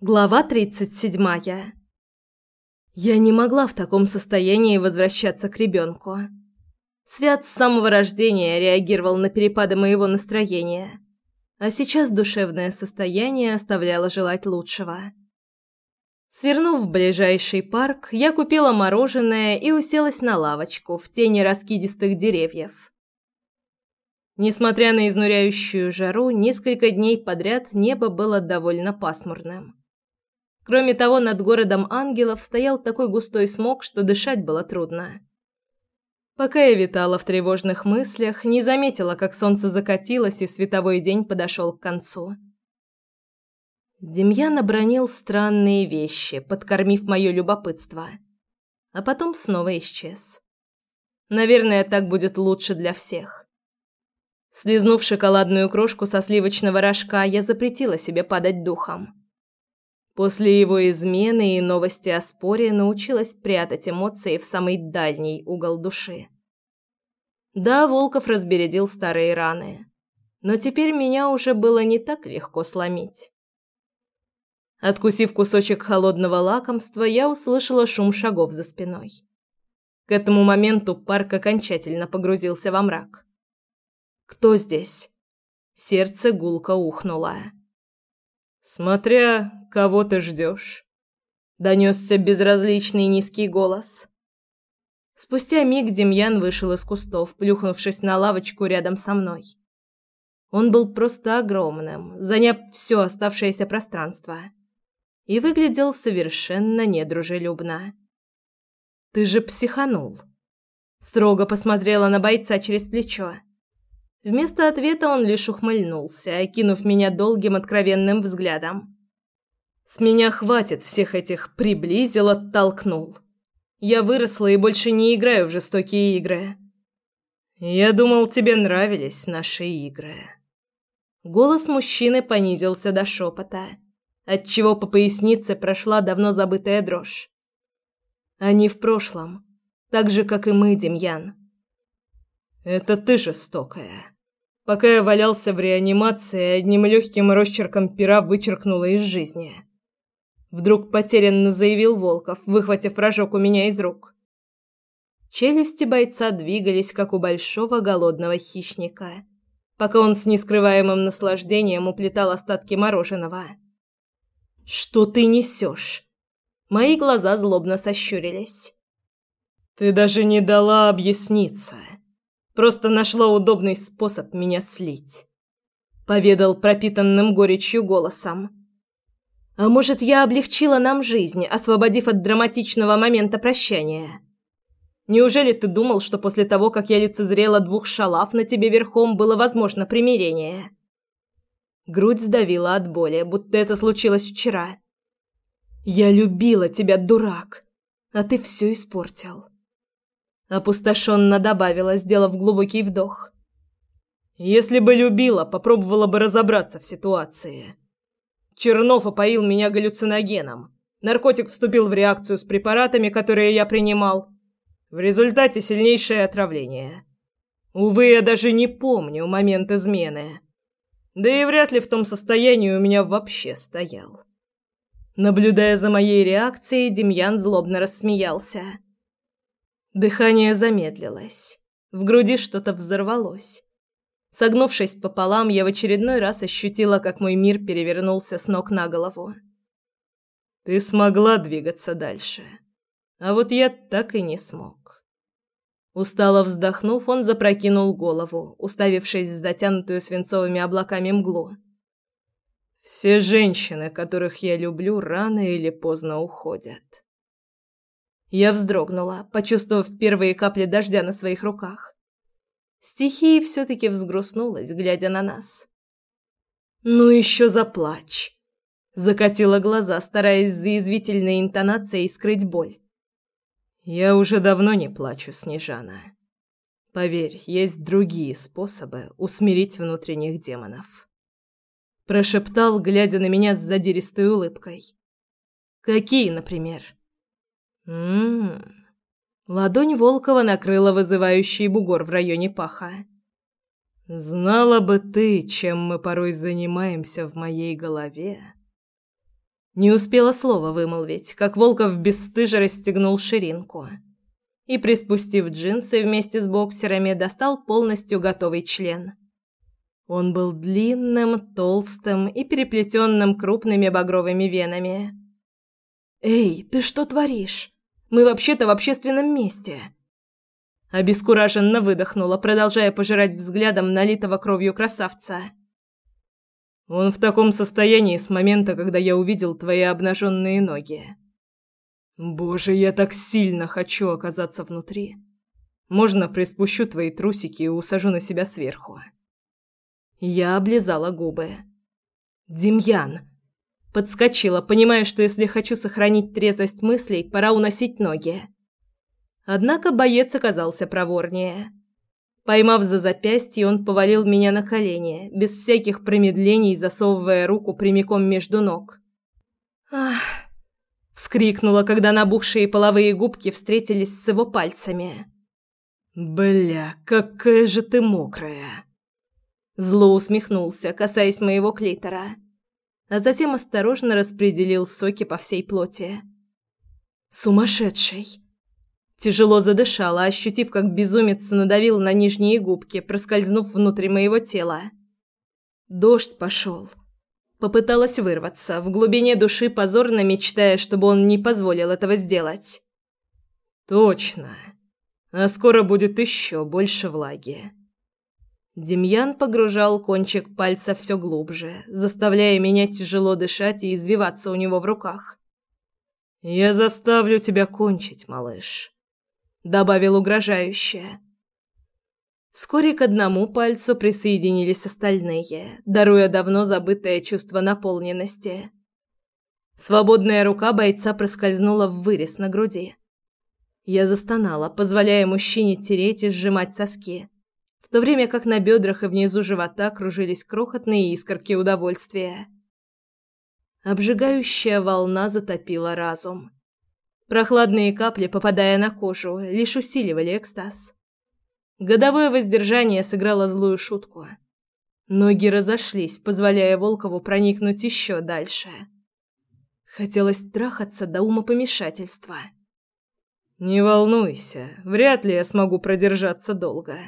Глава тридцать седьмая. Я не могла в таком состоянии возвращаться к ребенку. Свят с самого рождения реагировал на перепады моего настроения, а сейчас душевное состояние оставляло желать лучшего. Свернув в ближайший парк, я купила мороженое и уселась на лавочку в тени раскидистых деревьев. Несмотря на изнуряющую жару, несколько дней подряд небо было довольно пасмурным. Кроме того, над городом ангелов стоял такой густой смог, что дышать было трудно. Пока я витала в тревожных мыслях, не заметила, как солнце закатилось и световой день подошел к концу. Демьян обронил странные вещи, подкормив мое любопытство, а потом снова исчез. Наверное, так будет лучше для всех. Слизнув шоколадную крошку со сливочного рожка, я запретила себе падать духом. После его измены и новости о споре научилась прятать эмоции в самый дальний угол души. Да, Волков разбередил старые раны, но теперь меня уже было не так легко сломить. Откусив кусочек холодного лакомства, я услышала шум шагов за спиной. К этому моменту парк окончательно погрузился во мрак. «Кто здесь?» Сердце гулко ухнуло. «Смотря, кого ты ждешь», — донесся безразличный низкий голос. Спустя миг Демьян вышел из кустов, плюхнувшись на лавочку рядом со мной. Он был просто огромным, заняв все оставшееся пространство, и выглядел совершенно недружелюбно. «Ты же психанул!» Строго посмотрела на бойца через плечо. Вместо ответа он лишь ухмыльнулся, окинув меня долгим откровенным взглядом. С меня хватит всех этих приблизил, оттолкнул. Я выросла и больше не играю в жестокие игры. Я думал, тебе нравились наши игры. Голос мужчины понизился до шепота, отчего по пояснице прошла давно забытая дрожь. Они в прошлом, так же, как и мы, Демьян. Это ты жестокая. Пока я валялся в реанимации, одним легким росчерком пера вычеркнула из жизни. Вдруг потерянно заявил Волков, выхватив рожок у меня из рук. Челюсти бойца двигались, как у большого голодного хищника, пока он с нескрываемым наслаждением уплетал остатки мороженого. «Что ты несешь?» Мои глаза злобно сощурились. «Ты даже не дала объясниться». Просто нашла удобный способ меня слить. Поведал пропитанным горечью голосом. А может, я облегчила нам жизнь, освободив от драматичного момента прощания? Неужели ты думал, что после того, как я лицезрела двух шалав на тебе верхом, было возможно примирение? Грудь сдавила от боли, будто это случилось вчера. Я любила тебя, дурак, а ты все испортил. Опустошенно добавила, сделав глубокий вдох. Если бы любила, попробовала бы разобраться в ситуации. Чернов опоил меня галлюциногеном. Наркотик вступил в реакцию с препаратами, которые я принимал. В результате сильнейшее отравление. Увы, я даже не помню момент измены. Да и вряд ли в том состоянии у меня вообще стоял. Наблюдая за моей реакцией, Демьян злобно рассмеялся. Дыхание замедлилось. В груди что-то взорвалось. Согнувшись пополам, я в очередной раз ощутила, как мой мир перевернулся с ног на голову. Ты смогла двигаться дальше, а вот я так и не смог. Устало вздохнув, он запрокинул голову, уставившись в затянутую свинцовыми облаками мглу. Все женщины, которых я люблю, рано или поздно уходят. Я вздрогнула, почувствовав первые капли дождя на своих руках. Стихия все-таки взгрустнулась, глядя на нас. «Ну еще заплачь!» Закатила глаза, стараясь за извительной интонацией скрыть боль. «Я уже давно не плачу, Снежана. Поверь, есть другие способы усмирить внутренних демонов». Прошептал, глядя на меня с задиристой улыбкой. «Какие, например?» Ммм. Ладонь Волкова накрыла вызывающий бугор в районе паха. Знала бы ты, чем мы порой занимаемся в моей голове. Не успела слова вымолвить, как Волков бесстыже расстегнул ширинку и, приспустив джинсы вместе с боксерами, достал полностью готовый член. Он был длинным, толстым и переплетенным крупными багровыми венами. «Эй, ты что творишь? Мы вообще-то в общественном месте!» Обескураженно выдохнула, продолжая пожирать взглядом налитого кровью красавца. «Он в таком состоянии с момента, когда я увидел твои обнаженные ноги. Боже, я так сильно хочу оказаться внутри. Можно приспущу твои трусики и усажу на себя сверху?» Я облизала губы. «Демьян!» Подскочила, понимая, что если хочу сохранить трезвость мыслей, пора уносить ноги. Однако боец оказался проворнее. Поймав за запястье, он повалил меня на колени, без всяких промедлений засовывая руку прямиком между ног. «Ах!» – вскрикнула, когда набухшие половые губки встретились с его пальцами. «Бля, какая же ты мокрая!» Зло усмехнулся, касаясь моего клитора, а затем осторожно распределил соки по всей плоти. Сумасшедший. Тяжело задышала, ощутив, как безумец надавил на нижние губки, проскользнув внутрь моего тела. Дождь пошел. Попыталась вырваться, в глубине души позорно мечтая, чтобы он не позволил этого сделать. «Точно. А скоро будет еще больше влаги». Демьян погружал кончик пальца все глубже, заставляя меня тяжело дышать и извиваться у него в руках. «Я заставлю тебя кончить, малыш», — добавил угрожающе. Вскоре к одному пальцу присоединились остальные, даруя давно забытое чувство наполненности. Свободная рука бойца проскользнула в вырез на груди. Я застонала, позволяя мужчине тереть и сжимать соски в то время как на бедрах и внизу живота кружились крохотные искорки удовольствия. Обжигающая волна затопила разум. Прохладные капли, попадая на кожу, лишь усиливали экстаз. Годовое воздержание сыграло злую шутку. Ноги разошлись, позволяя Волкову проникнуть еще дальше. Хотелось трахаться до умопомешательства. «Не волнуйся, вряд ли я смогу продержаться долго»,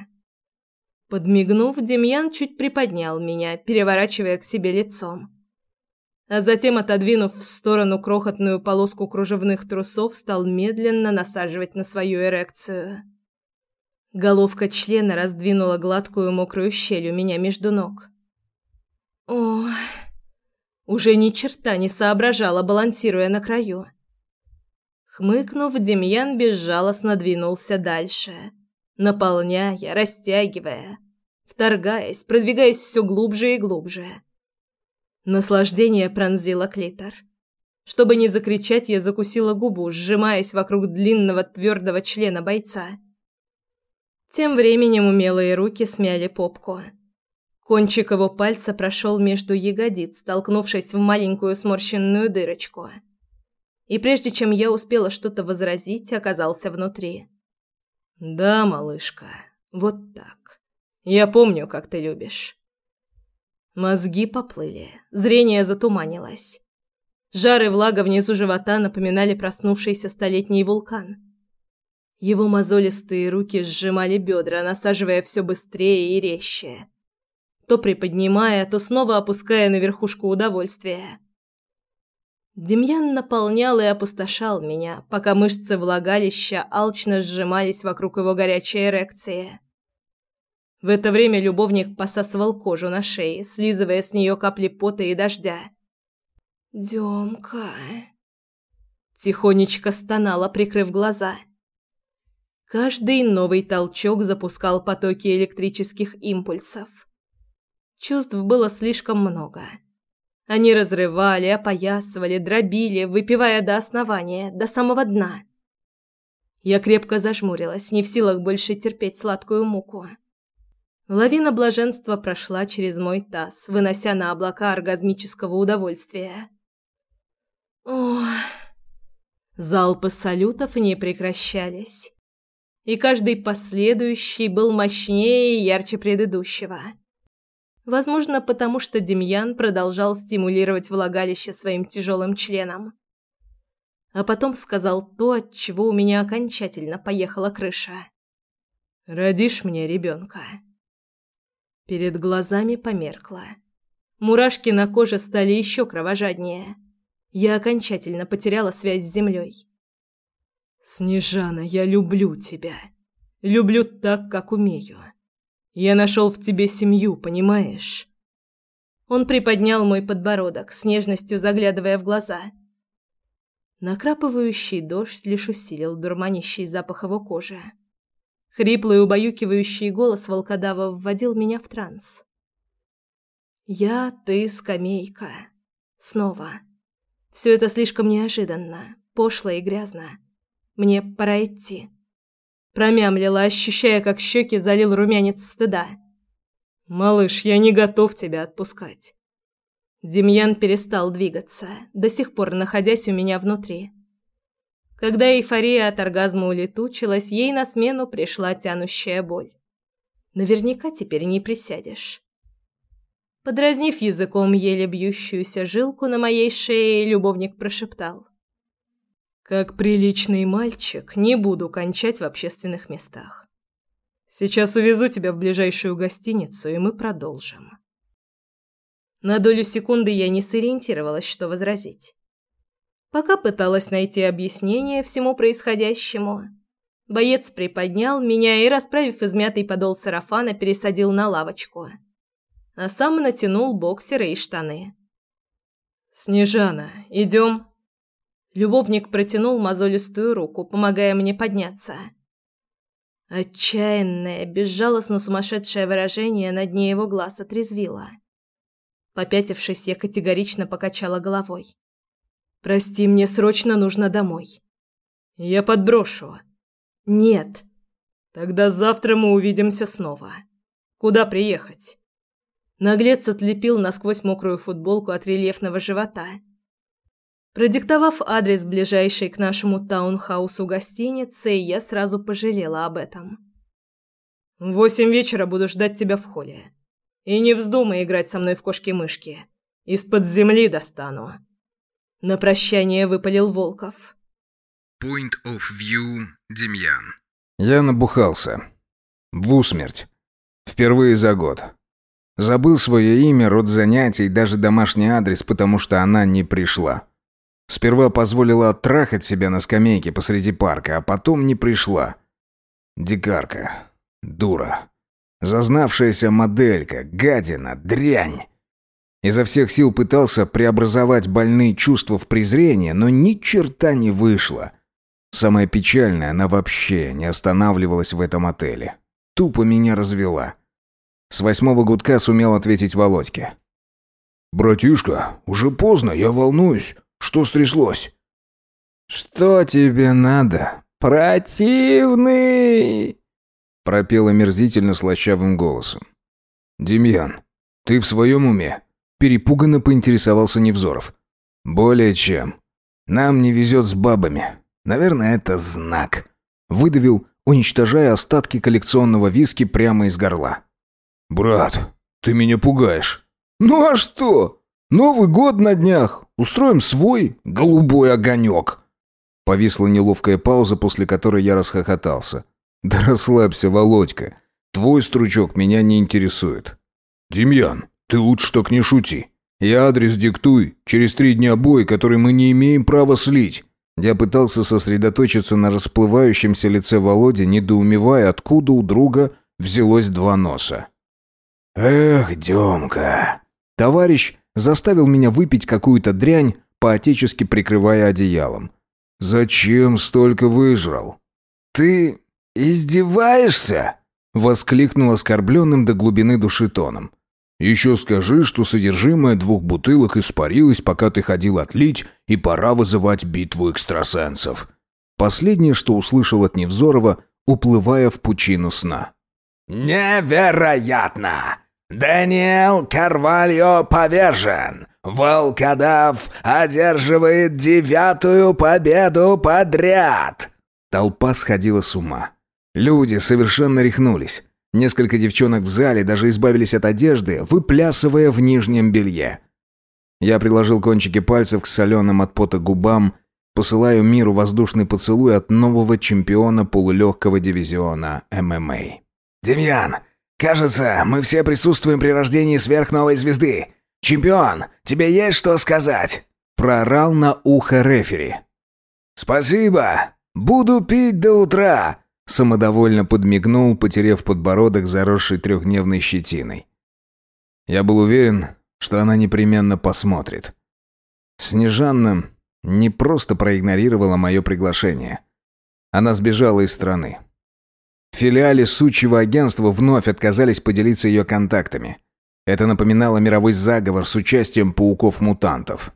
Подмигнув, Демьян чуть приподнял меня, переворачивая к себе лицом. А затем, отодвинув в сторону крохотную полоску кружевных трусов, стал медленно насаживать на свою эрекцию. Головка члена раздвинула гладкую мокрую щель у меня между ног. Ох, уже ни черта не соображала, балансируя на краю. Хмыкнув, Демьян безжалостно двинулся дальше наполняя, растягивая, вторгаясь, продвигаясь все глубже и глубже. Наслаждение пронзило клитор. Чтобы не закричать, я закусила губу, сжимаясь вокруг длинного твердого члена бойца. Тем временем умелые руки смяли попку. Кончик его пальца прошел между ягодиц, столкнувшись в маленькую сморщенную дырочку. И прежде чем я успела что-то возразить, оказался внутри. Да, малышка, вот так. Я помню, как ты любишь. Мозги поплыли, зрение затуманилось. Жар и влага внизу живота напоминали проснувшийся столетний вулкан. Его мозолистые руки сжимали бедра, насаживая все быстрее и резче. То приподнимая, то снова опуская на верхушку удовольствия. Демьян наполнял и опустошал меня, пока мышцы влагалища алчно сжимались вокруг его горячей эрекции. В это время любовник посасывал кожу на шее, слизывая с нее капли пота и дождя. «Демка...» Тихонечко стонала, прикрыв глаза. Каждый новый толчок запускал потоки электрических импульсов. Чувств было слишком много. Они разрывали, опоясывали, дробили, выпивая до основания, до самого дна. Я крепко зажмурилась, не в силах больше терпеть сладкую муку. Лавина блаженства прошла через мой таз, вынося на облака оргазмического удовольствия. Ох! Залпы салютов не прекращались. И каждый последующий был мощнее и ярче предыдущего. Возможно, потому что Демьян продолжал стимулировать влагалище своим тяжелым членом. А потом сказал то, от чего у меня окончательно поехала крыша. «Родишь мне ребенка». Перед глазами померкло. Мурашки на коже стали еще кровожаднее. Я окончательно потеряла связь с землей. «Снежана, я люблю тебя. Люблю так, как умею. Я нашел в тебе семью, понимаешь?» Он приподнял мой подбородок, с нежностью заглядывая в глаза. Накрапывающий дождь лишь усилил дурманящий запах его кожи. Хриплый убаюкивающий голос волкодава вводил меня в транс. «Я, ты, скамейка. Снова. Все это слишком неожиданно, пошло и грязно. Мне пора идти». Промямлила, ощущая, как щеки залил румянец стыда. «Малыш, я не готов тебя отпускать». Демьян перестал двигаться, до сих пор находясь у меня внутри. Когда эйфория от оргазма улетучилась, ей на смену пришла тянущая боль. Наверняка теперь не присядешь. Подразнив языком еле бьющуюся жилку на моей шее, любовник прошептал. Как приличный мальчик, не буду кончать в общественных местах. Сейчас увезу тебя в ближайшую гостиницу, и мы продолжим. На долю секунды я не сориентировалась, что возразить. Пока пыталась найти объяснение всему происходящему, боец приподнял меня и, расправив измятый подол сарафана, пересадил на лавочку, а сам натянул боксеры и штаны. «Снежана, идем?» Любовник протянул мозолистую руку, помогая мне подняться. Отчаянное, безжалостно сумасшедшее выражение на дне его глаз отрезвило. Попятившись, я категорично покачала головой. «Прости, мне срочно нужно домой. Я подброшу». «Нет». «Тогда завтра мы увидимся снова. Куда приехать?» Наглец отлепил насквозь мокрую футболку от рельефного живота Продиктовав адрес ближайшей к нашему таунхаусу гостиницы, я сразу пожалела об этом. В восемь вечера буду ждать тебя в холле. И не вздумай играть со мной в кошки-мышки. Из-под земли достану. На прощание выпалил Волков. Point of view, Демьян. Я набухался. В усмерть. Впервые за год. Забыл свое имя, род занятий, даже домашний адрес, потому что она не пришла. Сперва позволила оттрахать себя на скамейке посреди парка, а потом не пришла. Дикарка. Дура. Зазнавшаяся моделька. Гадина. Дрянь. Изо всех сил пытался преобразовать больные чувства в презрение, но ни черта не вышло. Самое печальное, она вообще не останавливалась в этом отеле. Тупо меня развела. С восьмого гудка сумел ответить Володьке. «Братишка, уже поздно, я волнуюсь. Что стряслось?» «Что тебе надо, противный?» пропел омерзительно слащавым голосом. «Демьян, ты в своем уме?» Перепуганно поинтересовался Невзоров. «Более чем. Нам не везет с бабами. Наверное, это знак». Выдавил, уничтожая остатки коллекционного виски прямо из горла. «Брат, ты меня пугаешь». «Ну а что? Новый год на днях. Устроим свой голубой огонек». Повисла неловкая пауза, после которой я расхохотался. «Да расслабься, Володька. Твой стручок меня не интересует». «Демьян, ты лучше так не шути. Я адрес диктуй. Через три дня бой, который мы не имеем права слить». Я пытался сосредоточиться на расплывающемся лице Володи, недоумевая, откуда у друга взялось два носа. «Эх, Демка!» Товарищ заставил меня выпить какую-то дрянь, поотечески прикрывая одеялом. «Зачем столько выжрал?» «Ты издеваешься?» — воскликнул оскорбленным до глубины души тоном. «Еще скажи, что содержимое двух бутылок испарилось, пока ты ходил отлить, и пора вызывать битву экстрасенсов». Последнее, что услышал от Невзорова, уплывая в пучину сна. «Невероятно! «Даниэл Карвальо повержен! Волкодав одерживает девятую победу подряд!» Толпа сходила с ума. Люди совершенно рехнулись. Несколько девчонок в зале даже избавились от одежды, выплясывая в нижнем белье. Я приложил кончики пальцев к соленым от пота губам, посылаю миру воздушный поцелуй от нового чемпиона полулегкого дивизиона ММА. «Демьян, кажется, мы все присутствуем при рождении сверхновой звезды. Чемпион, тебе есть что сказать?» Проорал на ухо рефери. «Спасибо. Буду пить до утра», — самодовольно подмигнул, потеряв подбородок, заросший трехдневной щетиной. Я был уверен, что она непременно посмотрит. Снежанна не просто проигнорировала мое приглашение. Она сбежала из страны. Филиале сучьего агентства вновь отказались поделиться ее контактами. Это напоминало мировой заговор с участием пауков-мутантов.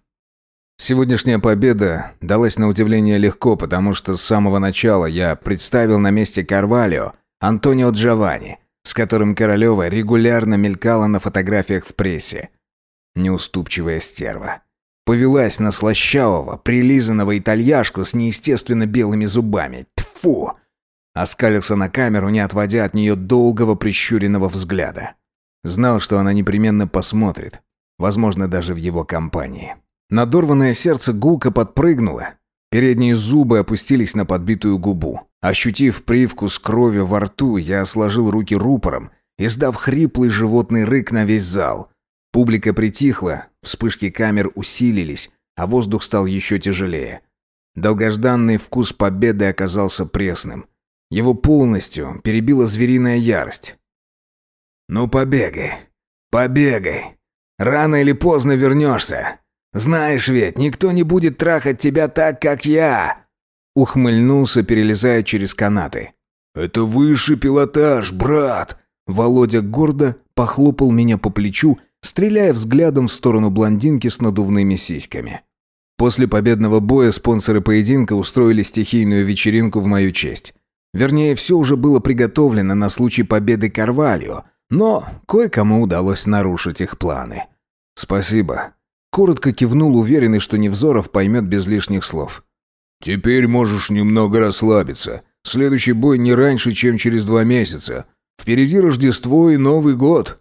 Сегодняшняя победа далась на удивление легко, потому что с самого начала я представил на месте Карвалио Антонио Джованни, с которым Королева регулярно мелькала на фотографиях в прессе. Неуступчивая стерва. Повелась на слащавого, прилизанного итальяшку с неестественно белыми зубами. Тьфу! Оскалился на камеру, не отводя от нее долгого прищуренного взгляда. Знал, что она непременно посмотрит. Возможно, даже в его компании. Надорванное сердце гулко подпрыгнуло. Передние зубы опустились на подбитую губу. Ощутив привкус крови во рту, я сложил руки рупором, издав хриплый животный рык на весь зал. Публика притихла, вспышки камер усилились, а воздух стал еще тяжелее. Долгожданный вкус победы оказался пресным. Его полностью перебила звериная ярость. «Ну побегай, побегай. Рано или поздно вернешься. Знаешь ведь, никто не будет трахать тебя так, как я!» Ухмыльнулся, перелезая через канаты. «Это высший пилотаж, брат!» Володя гордо похлопал меня по плечу, стреляя взглядом в сторону блондинки с надувными сиськами. После победного боя спонсоры поединка устроили стихийную вечеринку в мою честь. Вернее, все уже было приготовлено на случай победы Карвалью, но кое-кому удалось нарушить их планы. «Спасибо», Коротко кивнул, уверенный, что Невзоров поймет без лишних слов. «Теперь можешь немного расслабиться. Следующий бой не раньше, чем через два месяца. Впереди Рождество и Новый год».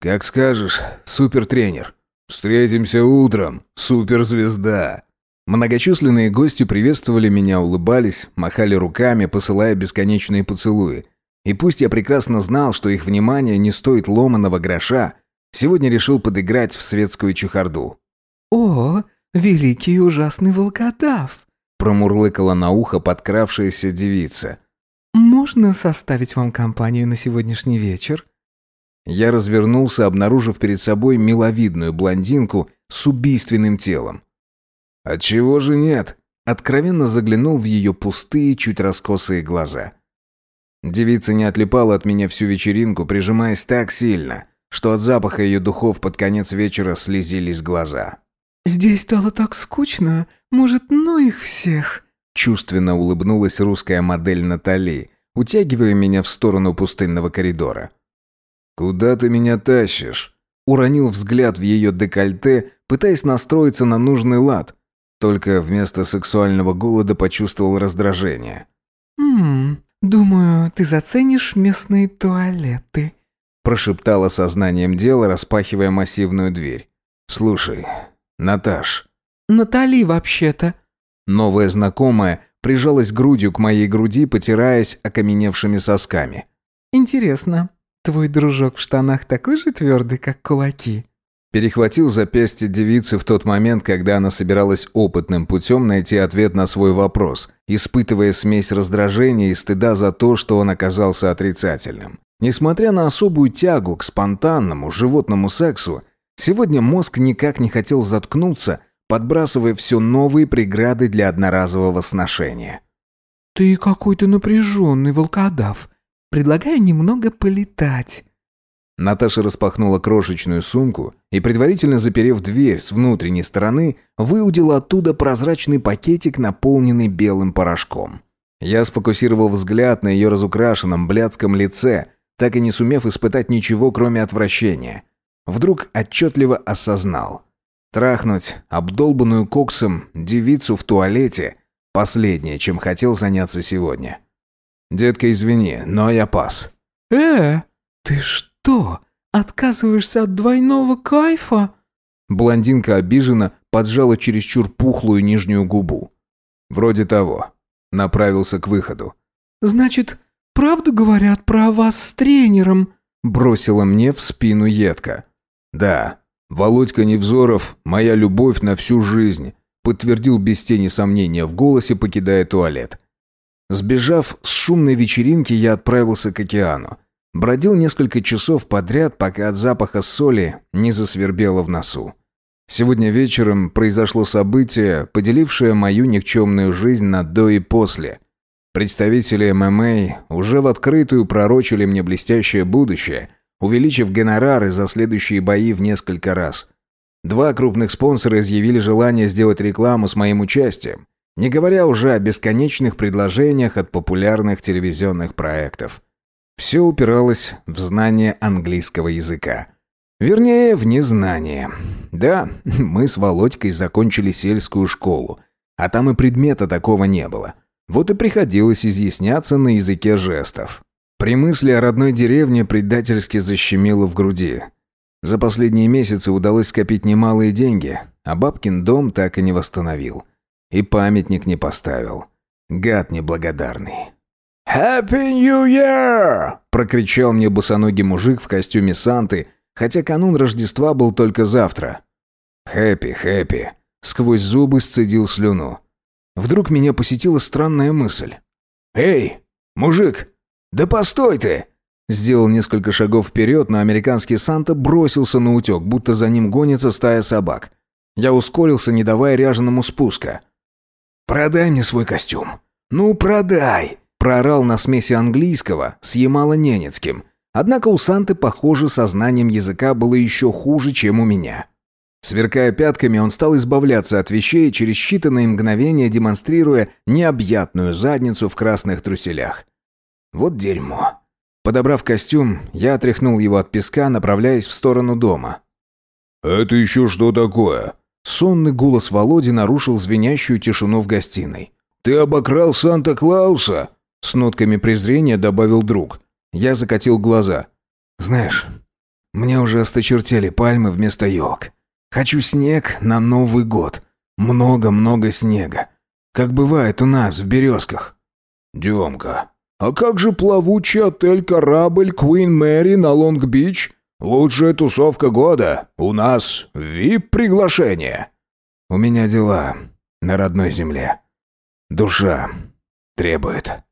«Как скажешь, супертренер». «Встретимся утром, суперзвезда». Многочисленные гости приветствовали меня, улыбались, махали руками, посылая бесконечные поцелуи. И пусть я прекрасно знал, что их внимание не стоит ломаного гроша, сегодня решил подыграть в светскую чехарду. «О, великий ужасный волкодав!» промурлыкала на ухо подкравшаяся девица. «Можно составить вам компанию на сегодняшний вечер?» Я развернулся, обнаружив перед собой миловидную блондинку с убийственным телом. «Отчего же нет?» Откровенно заглянул в ее пустые, чуть раскосые глаза. Девица не отлипала от меня всю вечеринку, прижимаясь так сильно, что от запаха ее духов под конец вечера слезились глаза. «Здесь стало так скучно. Может, ну их всех?» Чувственно улыбнулась русская модель Натали, утягивая меня в сторону пустынного коридора. «Куда ты меня тащишь?» Уронил взгляд в ее декольте, пытаясь настроиться на нужный лад. Только вместо сексуального голода почувствовал раздражение. «Ммм, думаю, ты заценишь местные туалеты», прошептала сознанием дела, распахивая массивную дверь. «Слушай, Наташ». «Натали, вообще-то». Новая знакомая прижалась грудью к моей груди, потираясь окаменевшими сосками. «Интересно, твой дружок в штанах такой же твердый, как кулаки?» Перехватил запястье девицы в тот момент, когда она собиралась опытным путем найти ответ на свой вопрос, испытывая смесь раздражения и стыда за то, что он оказался отрицательным. Несмотря на особую тягу к спонтанному животному сексу, Сегодня мозг никак не хотел заткнуться, подбрасывая все новые преграды для одноразового сношения. «Ты какой-то напряженный волкодав. Предлагаю немного полетать». Наташа распахнула крошечную сумку и, предварительно заперев дверь с внутренней стороны, выудила оттуда прозрачный пакетик, наполненный белым порошком. Я сфокусировал взгляд на ее разукрашенном блядском лице, так и не сумев испытать ничего, кроме отвращения вдруг отчетливо осознал. Трахнуть обдолбанную коксом девицу в туалете – последнее, чем хотел заняться сегодня. «Детка, извини, но я пас». «Э, «Ты что, отказываешься от двойного кайфа?» Блондинка обиженно поджала чересчур пухлую нижнюю губу. Вроде того. Направился к выходу. «Значит, правду говорят про вас с тренером?» Бросила мне в спину едко. «Да, Володька Невзоров – моя любовь на всю жизнь», подтвердил без тени сомнения в голосе, покидая туалет. Сбежав с шумной вечеринки, я отправился к океану. Бродил несколько часов подряд, пока от запаха соли не засвербело в носу. Сегодня вечером произошло событие, поделившее мою никчемную жизнь на до и после. Представители ММА уже в открытую пророчили мне блестящее будущее, увеличив гонорары за следующие бои в несколько раз. Два крупных спонсора изъявили желание сделать рекламу с моим участием, не говоря уже о бесконечных предложениях от популярных телевизионных проектов. Все упиралось в знание английского языка. Вернее, в незнание. Да, мы с Володькой закончили сельскую школу, а там и предмета такого не было. Вот и приходилось изъясняться на языке жестов. При мысли о родной деревне предательски защемило в груди. За последние месяцы удалось скопить немалые деньги, а бабкин дом так и не восстановил. И памятник не поставил. Гад неблагодарный. «Happy New Year!» – прокричал мне босоногий мужик в костюме Санты – хотя канун Рождества был только завтра. «Хэппи, хэппи», сквозь зубы сцедил слюну. Вдруг меня посетила странная мысль. «Эй, мужик, да постой ты!» Сделал несколько шагов вперед, но американский Санта бросился на утек, будто за ним гонится стая собак. Я ускорился, не давая ряженому спуска. «Продай мне свой костюм! Ну, продай!» Проорал на смеси английского с ямало-ненецким, Однако у Санты, похоже, сознанием языка было еще хуже, чем у меня. Сверкая пятками, он стал избавляться от вещей, через считанные мгновения демонстрируя необъятную задницу в красных труселях. Вот дерьмо. Подобрав костюм, я отряхнул его от песка, направляясь в сторону дома. «Это еще что такое?» Сонный голос Володи нарушил звенящую тишину в гостиной. «Ты обокрал Санта-Клауса?» С нотками презрения добавил друг. Я закатил глаза. «Знаешь, мне уже осточертели пальмы вместо елок. Хочу снег на Новый год. Много-много снега. Как бывает у нас в Березках». «Демка, а как же плавучий отель-корабль Queen Мэри на Лонг-Бич? Лучшая тусовка года. У нас вип-приглашение». «У меня дела на родной земле. Душа требует».